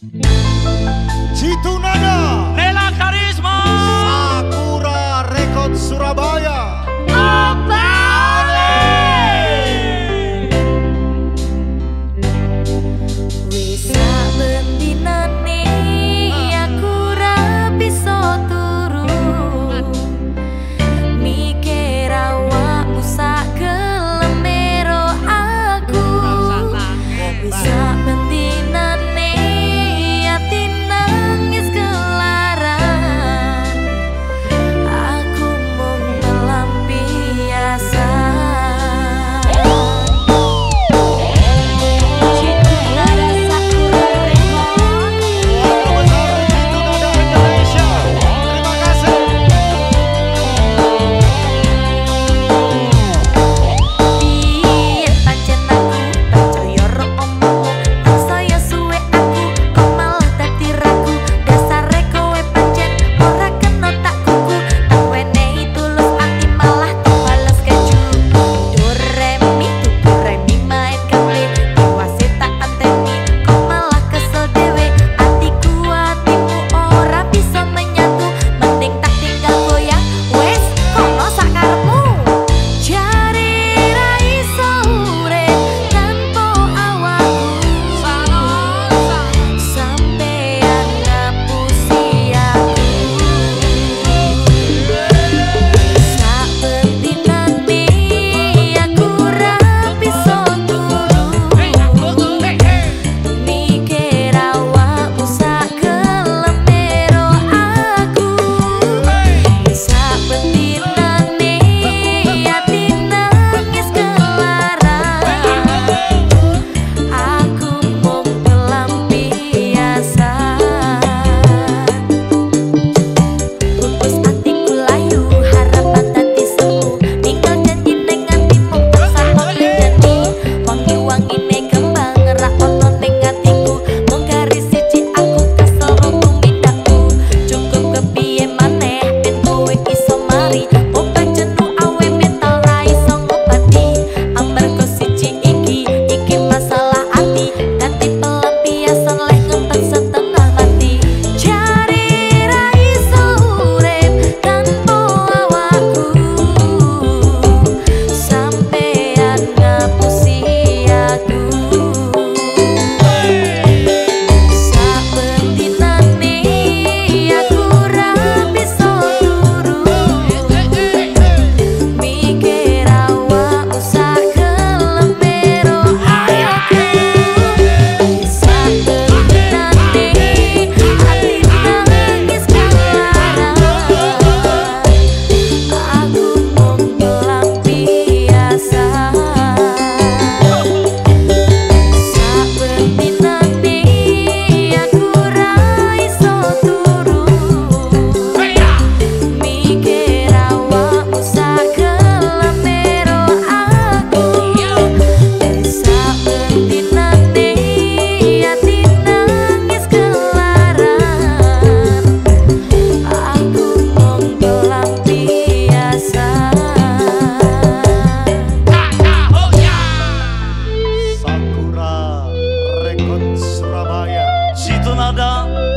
Citu Nada Nela Karisma Sakura Rekod Surabaya 刚